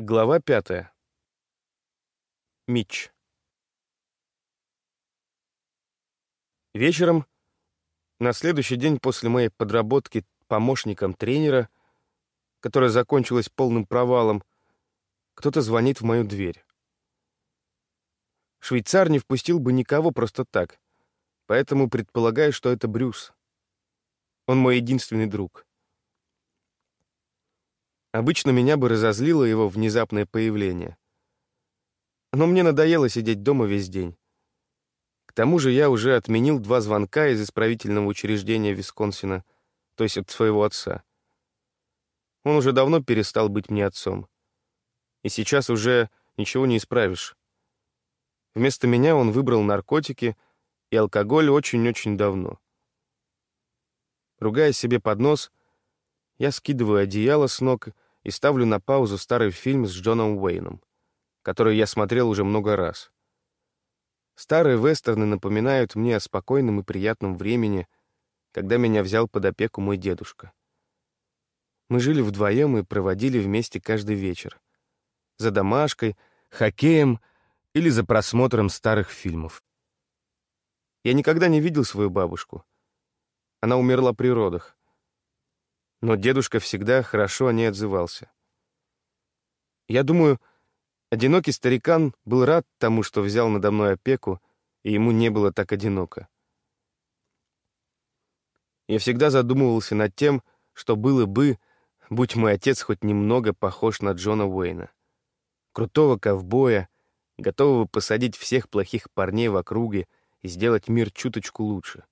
Глава пятая. Митч. Вечером, на следующий день после моей подработки помощником тренера, которая закончилась полным провалом, кто-то звонит в мою дверь. Швейцар не впустил бы никого просто так, поэтому предполагаю, что это Брюс. Он мой единственный друг. Обычно меня бы разозлило его внезапное появление. Но мне надоело сидеть дома весь день. К тому же я уже отменил два звонка из исправительного учреждения Висконсина, то есть от своего отца. Он уже давно перестал быть мне отцом. И сейчас уже ничего не исправишь. Вместо меня он выбрал наркотики и алкоголь очень-очень давно. Ругая себе под нос, я скидываю одеяло с ног и ставлю на паузу старый фильм с Джоном Уэйном, который я смотрел уже много раз. Старые вестерны напоминают мне о спокойном и приятном времени, когда меня взял под опеку мой дедушка. Мы жили вдвоем и проводили вместе каждый вечер. За домашкой, хоккеем или за просмотром старых фильмов. Я никогда не видел свою бабушку. Она умерла при родах но дедушка всегда хорошо о ней отзывался. Я думаю, одинокий старикан был рад тому, что взял надо мной опеку, и ему не было так одиноко. Я всегда задумывался над тем, что было бы, будь мой отец хоть немного похож на Джона Уэйна. Крутого ковбоя, готового посадить всех плохих парней в округе и сделать мир чуточку лучше.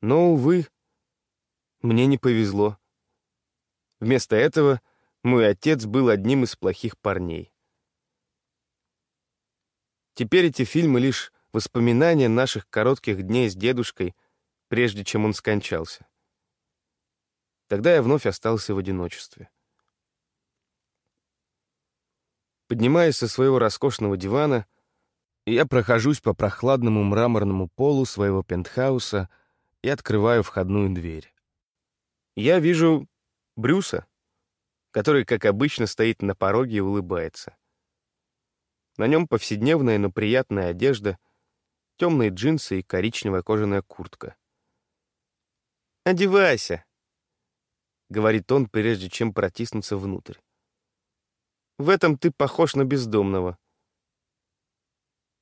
Но, увы, мне не повезло. Вместо этого мой отец был одним из плохих парней. Теперь эти фильмы лишь воспоминания наших коротких дней с дедушкой, прежде чем он скончался. Тогда я вновь остался в одиночестве. Поднимаясь со своего роскошного дивана, я прохожусь по прохладному мраморному полу своего пентхауса и открываю входную дверь я вижу Брюса, который, как обычно, стоит на пороге и улыбается. На нем повседневная, но приятная одежда, темные джинсы и коричневая кожаная куртка. «Одевайся!» — говорит он, прежде чем протиснуться внутрь. «В этом ты похож на бездомного».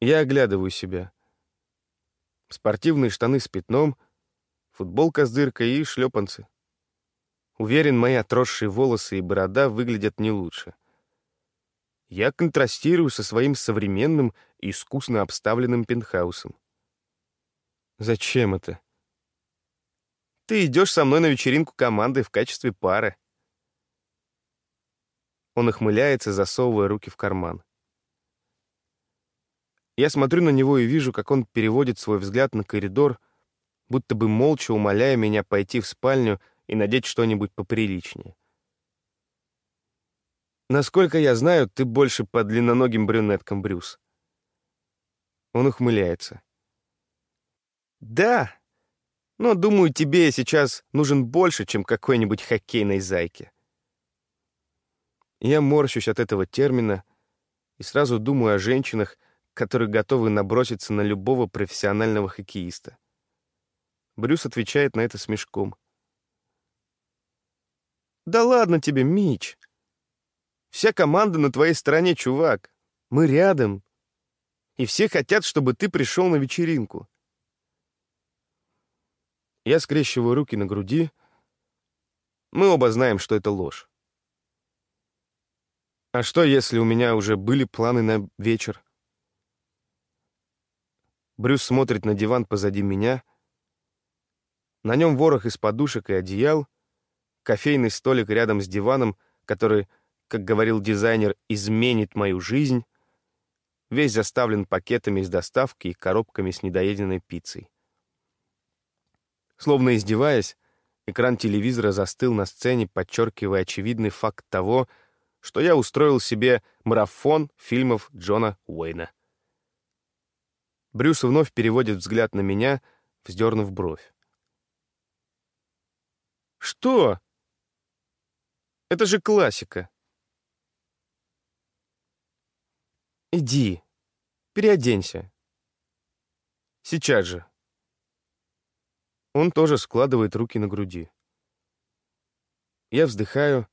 Я оглядываю себя. Спортивные штаны с пятном, футболка с дыркой и шлепанцы. Уверен, мои отросшие волосы и борода выглядят не лучше. Я контрастирую со своим современным искусно обставленным пентхаусом. Зачем это? Ты идешь со мной на вечеринку команды в качестве пары. Он охмыляется, засовывая руки в карман. Я смотрю на него и вижу, как он переводит свой взгляд на коридор, будто бы молча умоляя меня пойти в спальню и надеть что-нибудь поприличнее. Насколько я знаю, ты больше по длинноногим брюнеткам, Брюс. Он ухмыляется. Да, но, думаю, тебе сейчас нужен больше, чем какой-нибудь хоккейной зайке. Я морщусь от этого термина и сразу думаю о женщинах, которые готовы наброситься на любого профессионального хоккеиста. Брюс отвечает на это смешком — да ладно тебе, Мич. Вся команда на твоей стороне, чувак. Мы рядом. И все хотят, чтобы ты пришел на вечеринку. Я скрещиваю руки на груди. Мы оба знаем, что это ложь. А что, если у меня уже были планы на вечер? Брюс смотрит на диван позади меня. На нем ворох из подушек и одеял — кофейный столик рядом с диваном, который, как говорил дизайнер, изменит мою жизнь, весь заставлен пакетами с доставки и коробками с недоеденной пиццей. Словно издеваясь, экран телевизора застыл на сцене, подчеркивая очевидный факт того, что я устроил себе марафон фильмов Джона Уэйна. Брюс вновь переводит взгляд на меня, вздернув бровь. «Что?» Это же классика. Иди, переоденься. Сейчас же. Он тоже складывает руки на груди. Я вздыхаю.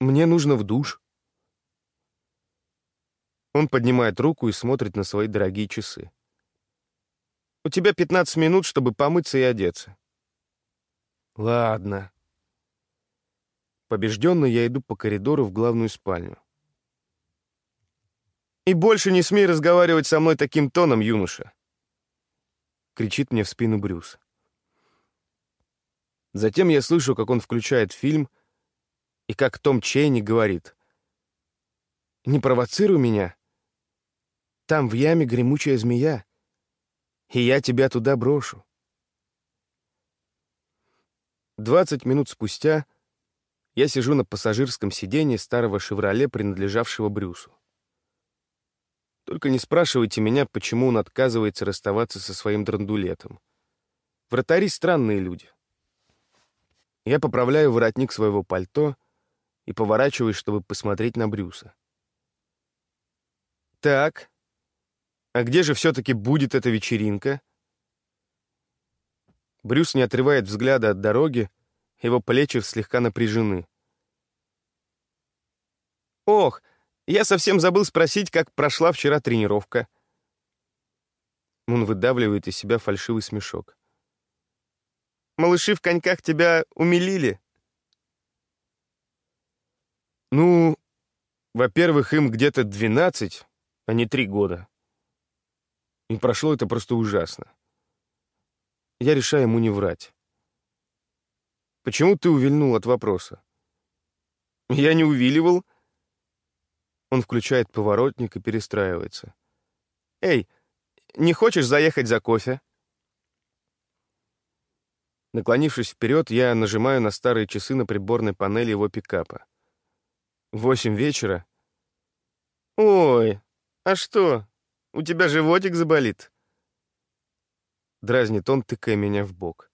Мне нужно в душ. Он поднимает руку и смотрит на свои дорогие часы. У тебя 15 минут, чтобы помыться и одеться. Ладно. Побежденно я иду по коридору в главную спальню. «И больше не смей разговаривать со мной таким тоном, юноша!» Кричит мне в спину Брюс. Затем я слышу, как он включает фильм, и как Том Чейни говорит. «Не провоцируй меня. Там в яме гремучая змея, и я тебя туда брошу». Двадцать минут спустя я сижу на пассажирском сиденье старого «Шевроле», принадлежавшего Брюсу. Только не спрашивайте меня, почему он отказывается расставаться со своим драндулетом. Вратари — странные люди. Я поправляю воротник своего пальто и поворачиваюсь, чтобы посмотреть на Брюса. «Так, а где же все-таки будет эта вечеринка?» Брюс не отрывает взгляда от дороги, его плечи слегка напряжены. «Ох, я совсем забыл спросить, как прошла вчера тренировка. Он выдавливает из себя фальшивый смешок. Малыши в коньках тебя умилили? Ну, во-первых, им где-то 12, а не 3 года. И прошло это просто ужасно. Я решаю ему не врать. Почему ты увильнул от вопроса? Я не увиливал, — он включает поворотник и перестраивается. «Эй, не хочешь заехать за кофе?» Наклонившись вперед, я нажимаю на старые часы на приборной панели его пикапа. Восемь вечера. «Ой, а что, у тебя животик заболит?» Дразнит он, тыкая меня в бок.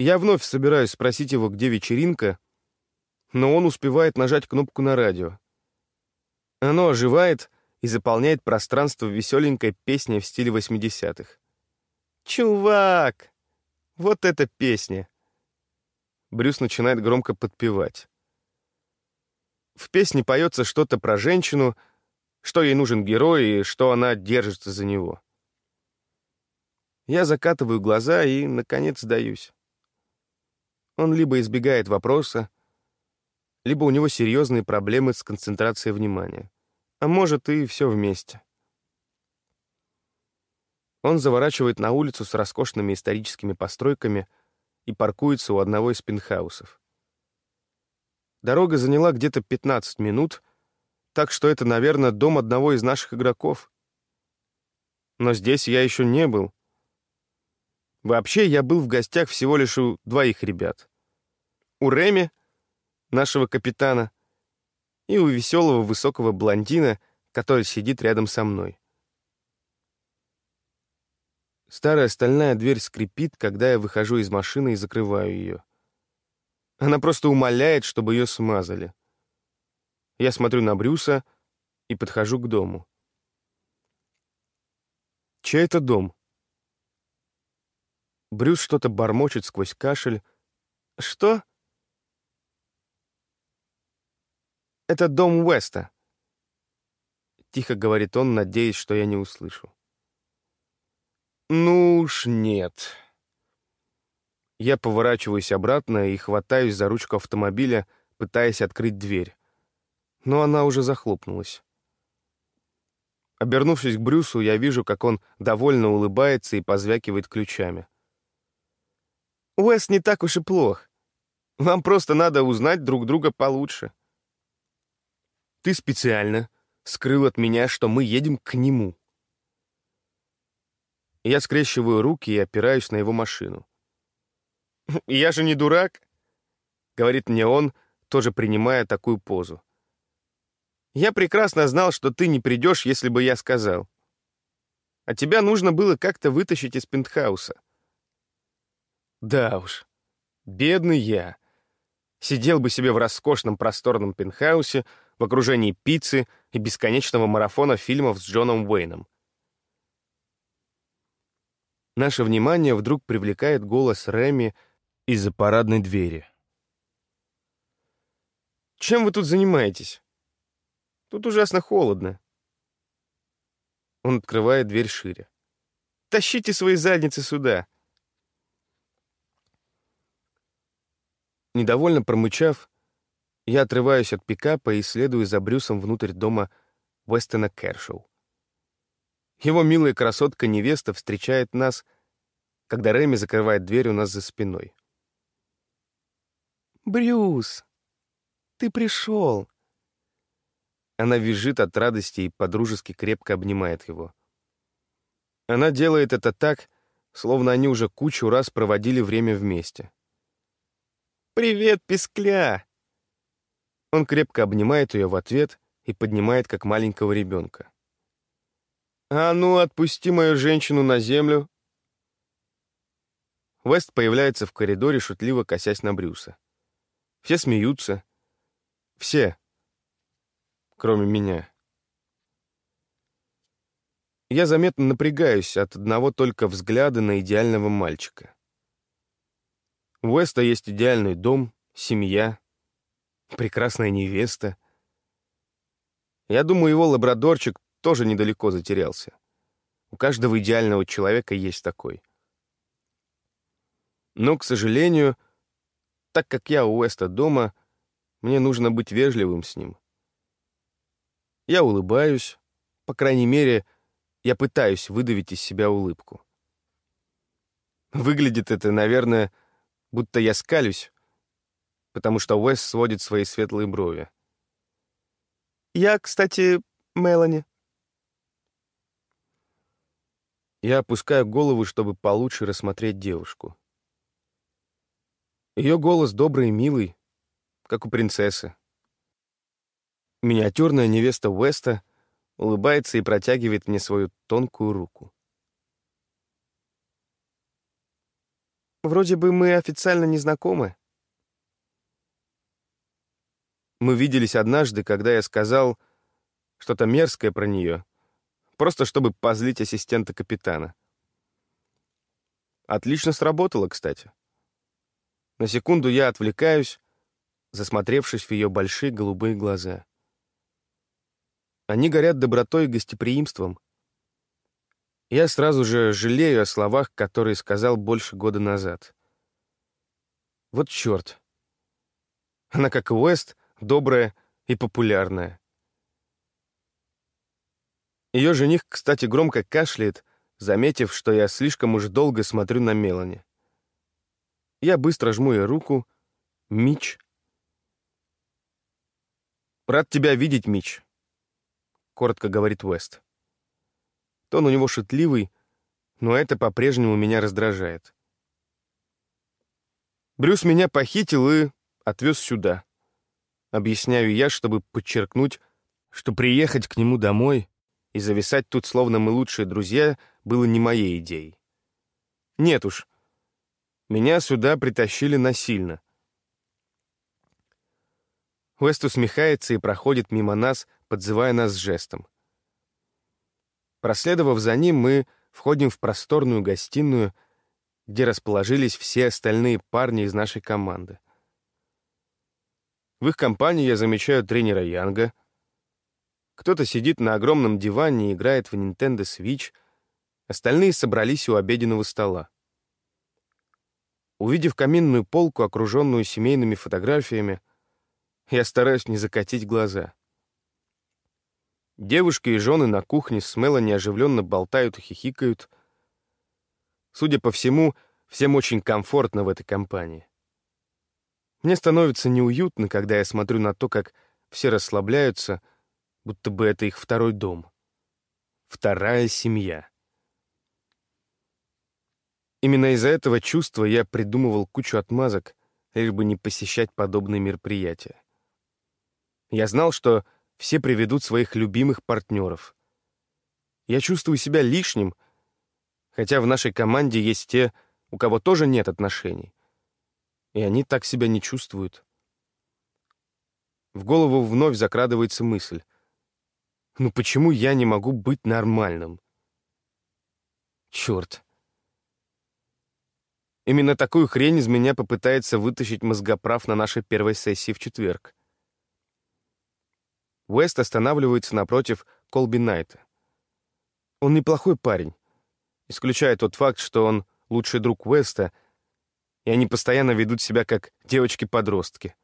Я вновь собираюсь спросить его, где вечеринка, но он успевает нажать кнопку на радио. Оно оживает и заполняет пространство веселенькой песней в стиле 80-х. «Чувак! Вот эта песня!» Брюс начинает громко подпевать. В песне поется что-то про женщину, что ей нужен герой и что она держится за него. Я закатываю глаза и, наконец, сдаюсь. Он либо избегает вопроса, либо у него серьезные проблемы с концентрацией внимания. А может, и все вместе. Он заворачивает на улицу с роскошными историческими постройками и паркуется у одного из пентхаусов. Дорога заняла где-то 15 минут, так что это, наверное, дом одного из наших игроков. Но здесь я еще не был. Вообще, я был в гостях всего лишь у двоих ребят. У Реми нашего капитана, и у веселого высокого блондина, который сидит рядом со мной. Старая стальная дверь скрипит, когда я выхожу из машины и закрываю ее. Она просто умоляет, чтобы ее смазали. Я смотрю на Брюса и подхожу к дому. Чей это дом? Брюс что-то бормочет сквозь кашель. «Что?» Это дом Уэста. Тихо говорит он, надеясь, что я не услышу. Ну уж нет. Я поворачиваюсь обратно и хватаюсь за ручку автомобиля, пытаясь открыть дверь. Но она уже захлопнулась. Обернувшись к Брюсу, я вижу, как он довольно улыбается и позвякивает ключами. «Уэс не так уж и плох. Вам просто надо узнать друг друга получше». Ты специально скрыл от меня, что мы едем к нему. Я скрещиваю руки и опираюсь на его машину. «Я же не дурак», — говорит мне он, тоже принимая такую позу. «Я прекрасно знал, что ты не придешь, если бы я сказал. А тебя нужно было как-то вытащить из пентхауса». Да уж, бедный я. Сидел бы себе в роскошном просторном пентхаусе, в окружении пиццы и бесконечного марафона фильмов с Джоном Уэйном. Наше внимание вдруг привлекает голос Реми из-за парадной двери. «Чем вы тут занимаетесь? Тут ужасно холодно». Он открывает дверь шире. «Тащите свои задницы сюда!» Недовольно промычав, я отрываюсь от пикапа и следую за Брюсом внутрь дома Уэстона Кэршоу. Его милая красотка-невеста встречает нас, когда Рэми закрывает дверь у нас за спиной. «Брюс, ты пришел!» Она визжит от радости и подружески крепко обнимает его. Она делает это так, словно они уже кучу раз проводили время вместе. «Привет, пескля!» Он крепко обнимает ее в ответ и поднимает, как маленького ребенка. «А ну, отпусти мою женщину на землю!» Вест появляется в коридоре, шутливо косясь на Брюса. Все смеются. Все. Кроме меня. Я заметно напрягаюсь от одного только взгляда на идеального мальчика. У Уэста есть идеальный дом, семья, прекрасная невеста. Я думаю, его лабрадорчик тоже недалеко затерялся. У каждого идеального человека есть такой. Но, к сожалению, так как я у Уэста дома, мне нужно быть вежливым с ним. Я улыбаюсь, по крайней мере, я пытаюсь выдавить из себя улыбку. Выглядит это, наверное, будто я скалюсь, потому что Уэс сводит свои светлые брови. «Я, кстати, Мелани». Я опускаю голову, чтобы получше рассмотреть девушку. Ее голос добрый и милый, как у принцессы. Миниатюрная невеста Уэста улыбается и протягивает мне свою тонкую руку. «Вроде бы мы официально не знакомы», Мы виделись однажды, когда я сказал что-то мерзкое про нее, просто чтобы позлить ассистента капитана. Отлично сработало, кстати. На секунду я отвлекаюсь, засмотревшись в ее большие голубые глаза. Они горят добротой и гостеприимством. Я сразу же жалею о словах, которые сказал больше года назад. Вот черт. Она, как и Уэст, добрая и популярная. Ее жених, кстати, громко кашляет, заметив, что я слишком уж долго смотрю на Мелани. Я быстро жму ей руку. Мич. «Рад тебя видеть, Мич», — коротко говорит Уэст. Тон у него шутливый, но это по-прежнему меня раздражает. Брюс меня похитил и отвез сюда. Объясняю я, чтобы подчеркнуть, что приехать к нему домой и зависать тут, словно мы лучшие друзья, было не моей идеей. Нет уж, меня сюда притащили насильно. Уэст усмехается и проходит мимо нас, подзывая нас жестом. Проследовав за ним, мы входим в просторную гостиную, где расположились все остальные парни из нашей команды. В их компании я замечаю тренера Янга. Кто-то сидит на огромном диване и играет в Nintendo Switch. Остальные собрались у обеденного стола. Увидев каминную полку, окруженную семейными фотографиями, я стараюсь не закатить глаза. Девушки и жены на кухне с Мелани оживленно болтают и хихикают. Судя по всему, всем очень комфортно в этой компании. Мне становится неуютно, когда я смотрю на то, как все расслабляются, будто бы это их второй дом. Вторая семья. Именно из-за этого чувства я придумывал кучу отмазок, лишь бы не посещать подобные мероприятия. Я знал, что все приведут своих любимых партнеров. Я чувствую себя лишним, хотя в нашей команде есть те, у кого тоже нет отношений и они так себя не чувствуют. В голову вновь закрадывается мысль. Ну почему я не могу быть нормальным? Черт. Именно такую хрень из меня попытается вытащить мозгоправ на нашей первой сессии в четверг. Уэст останавливается напротив Колби Найта. Он неплохой парень, исключая тот факт, что он лучший друг Уэста, и они постоянно ведут себя как девочки-подростки.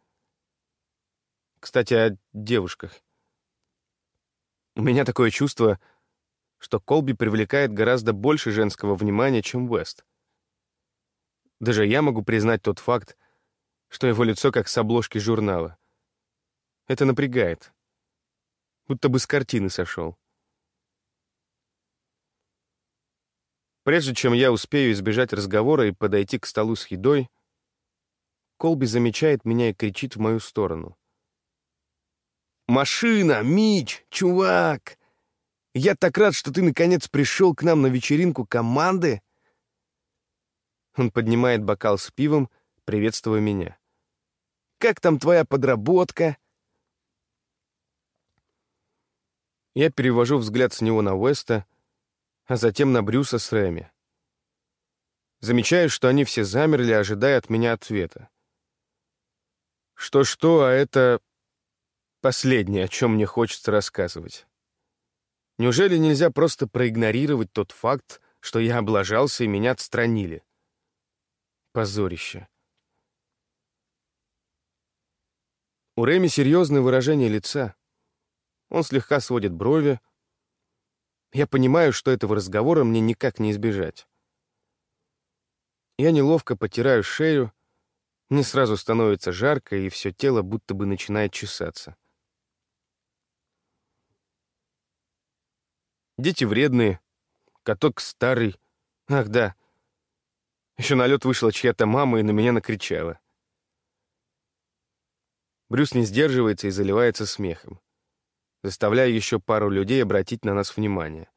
Кстати, о девушках. У меня такое чувство, что Колби привлекает гораздо больше женского внимания, чем Уэст. Даже я могу признать тот факт, что его лицо как с обложки журнала. Это напрягает. Будто бы с картины сошел. Прежде чем я успею избежать разговора и подойти к столу с едой, Колби замечает меня и кричит в мою сторону. «Машина! Мич! Чувак! Я так рад, что ты наконец пришел к нам на вечеринку команды!» Он поднимает бокал с пивом, приветствуя меня. «Как там твоя подработка?» Я перевожу взгляд с него на Уэста, а затем на Брюса с Рэми. Замечаю, что они все замерли, ожидая от меня ответа. Что-что, а это последнее, о чем мне хочется рассказывать. Неужели нельзя просто проигнорировать тот факт, что я облажался и меня отстранили? Позорище. У Рэми серьезное выражение лица. Он слегка сводит брови, я понимаю, что этого разговора мне никак не избежать. Я неловко потираю шею, мне сразу становится жарко, и все тело будто бы начинает чесаться. Дети вредные, каток старый. Ах, да. Еще на лед вышла чья-то мама и на меня накричала. Брюс не сдерживается и заливается смехом заставляя еще пару людей обратить на нас внимание.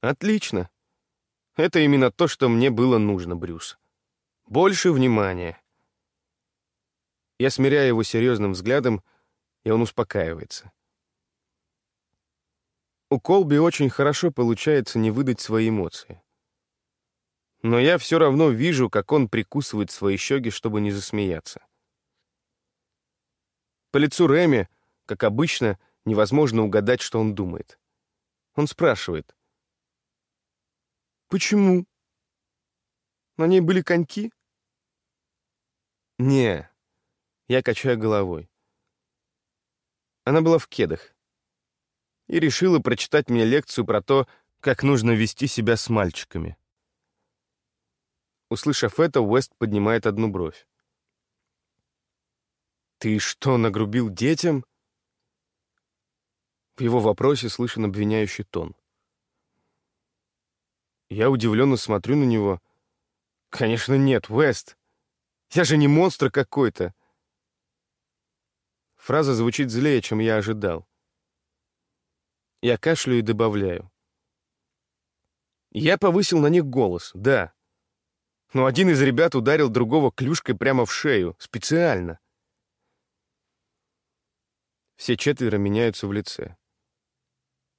Отлично. Это именно то, что мне было нужно, Брюс. Больше внимания. Я смиряю его серьезным взглядом, и он успокаивается. У Колби очень хорошо получается не выдать свои эмоции. Но я все равно вижу, как он прикусывает свои щеки, чтобы не засмеяться. По лицу Реми, как обычно, Невозможно угадать, что он думает. Он спрашивает. «Почему? На ней были коньки?» «Не». Я качаю головой. Она была в кедах. И решила прочитать мне лекцию про то, как нужно вести себя с мальчиками. Услышав это, Уэст поднимает одну бровь. «Ты что, нагрубил детям?» В его вопросе слышен обвиняющий тон. Я удивленно смотрю на него. «Конечно нет, Уэст. Я же не монстр какой-то». Фраза звучит злее, чем я ожидал. Я кашляю и добавляю. Я повысил на них голос, да. Но один из ребят ударил другого клюшкой прямо в шею, специально. Все четверо меняются в лице.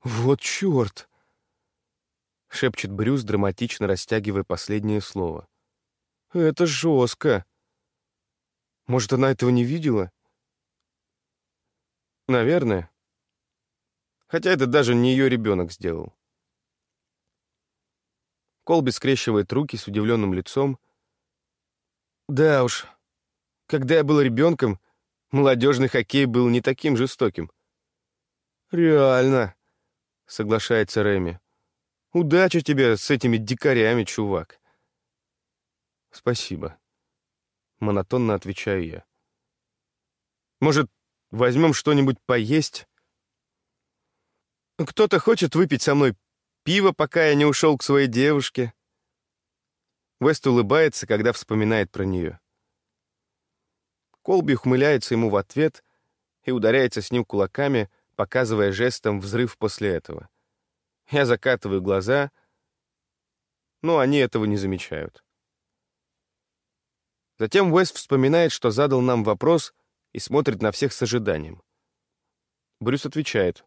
«Вот черт!» — шепчет Брюс, драматично растягивая последнее слово. «Это жестко. Может, она этого не видела?» «Наверное. Хотя это даже не ее ребенок сделал». Колби скрещивает руки с удивленным лицом. «Да уж, когда я был ребенком, молодежный хоккей был не таким жестоким». «Реально», — соглашается Реми. «Удачи тебе с этими дикарями, чувак!» «Спасибо», — монотонно отвечаю я. «Может, возьмем что-нибудь поесть?» «Кто-то хочет выпить со мной пиво, пока я не ушел к своей девушке?» Вест улыбается, когда вспоминает про нее. Колби ухмыляется ему в ответ и ударяется с ним кулаками, показывая жестом взрыв после этого. Я закатываю глаза, но они этого не замечают. Затем Уэст вспоминает, что задал нам вопрос, и смотрит на всех с ожиданием. Брюс отвечает.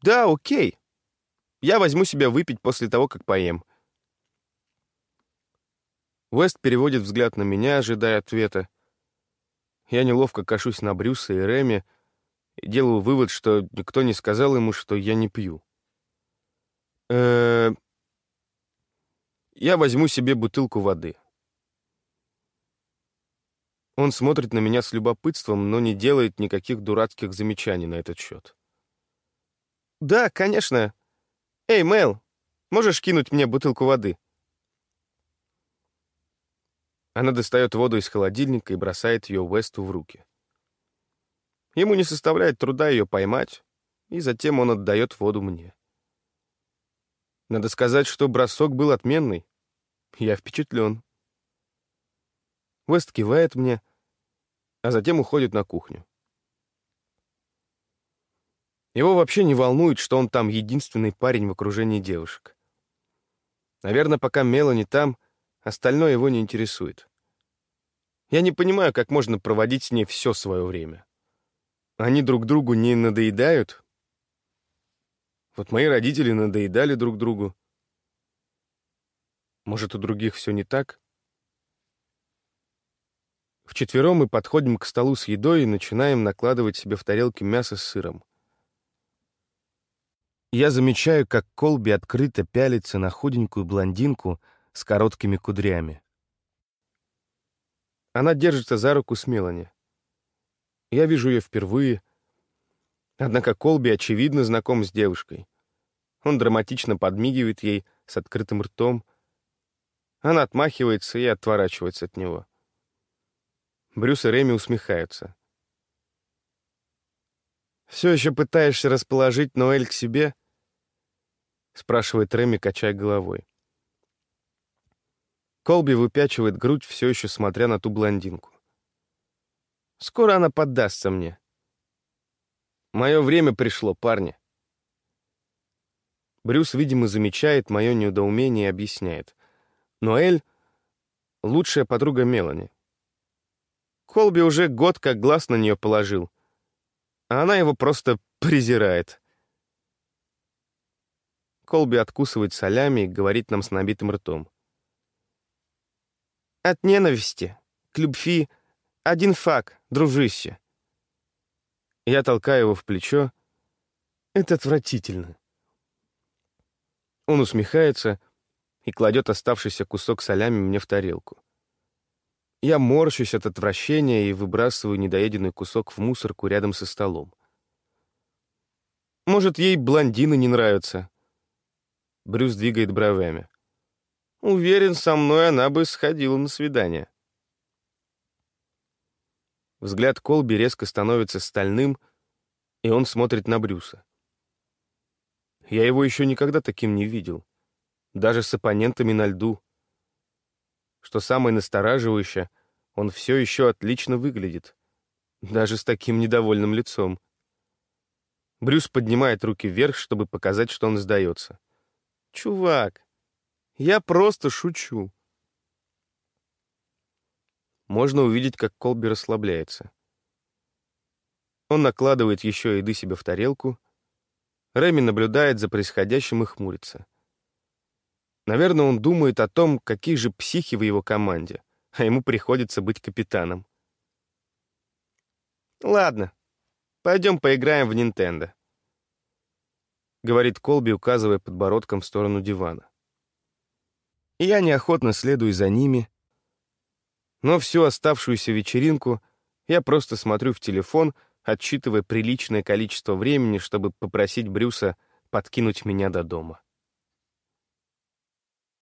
«Да, окей. Я возьму себя выпить после того, как поем». Уэст переводит взгляд на меня, ожидая ответа. Я неловко кашусь на Брюса и Реми делаю вывод, что никто не сказал ему, что я не пью. Э -э я возьму себе бутылку воды. Он смотрит на меня с любопытством, но не делает никаких дурацких замечаний на этот счет. «Да, конечно. Эй, Мэл, можешь кинуть мне бутылку воды?» Она достает воду из холодильника и бросает ее Уэсту в руки. Ему не составляет труда ее поймать, и затем он отдает воду мне. Надо сказать, что бросок был отменный. Я впечатлен. Вест кивает мне, а затем уходит на кухню. Его вообще не волнует, что он там единственный парень в окружении девушек. Наверное, пока Мелани там, остальное его не интересует. Я не понимаю, как можно проводить с ней все свое время. Они друг другу не надоедают? Вот мои родители надоедали друг другу. Может, у других все не так? Вчетвером мы подходим к столу с едой и начинаем накладывать себе в тарелки мясо с сыром. Я замечаю, как Колби открыто пялится на худенькую блондинку с короткими кудрями. Она держится за руку с Мелани. Я вижу ее впервые. Однако Колби, очевидно, знаком с девушкой. Он драматично подмигивает ей с открытым ртом. Она отмахивается и отворачивается от него. Брюс и Реми усмехаются. «Все еще пытаешься расположить Ноэль к себе?» — спрашивает Реми, качая головой. Колби выпячивает грудь, все еще смотря на ту блондинку. «Скоро она поддастся мне. Мое время пришло, парни». Брюс, видимо, замечает мое недоумение и объясняет. Ноэль — лучшая подруга Мелани. Колби уже год как глаз на нее положил, а она его просто презирает. Колби откусывает солями и говорит нам с набитым ртом. «От ненависти к любви один факт, дружище». Я толкаю его в плечо. Это отвратительно. Он усмехается и кладет оставшийся кусок солями мне в тарелку. Я морщусь от отвращения и выбрасываю недоеденный кусок в мусорку рядом со столом. Может, ей блондины не нравятся? Брюс двигает бровями. Уверен, со мной она бы сходила на свидание. Взгляд Колби резко становится стальным, и он смотрит на Брюса. Я его еще никогда таким не видел. Даже с оппонентами на льду. Что самое настораживающее, он все еще отлично выглядит. Даже с таким недовольным лицом. Брюс поднимает руки вверх, чтобы показать, что он сдается. «Чувак, я просто шучу». Можно увидеть, как Колби расслабляется. Он накладывает еще еды себе в тарелку. Рэми наблюдает за происходящим и хмурится. Наверное, он думает о том, какие же психи в его команде, а ему приходится быть капитаном. «Ладно, пойдем поиграем в Нинтендо», — говорит Колби, указывая подбородком в сторону дивана. Я неохотно следую за ними, но всю оставшуюся вечеринку я просто смотрю в телефон, отсчитывая приличное количество времени, чтобы попросить Брюса подкинуть меня до дома.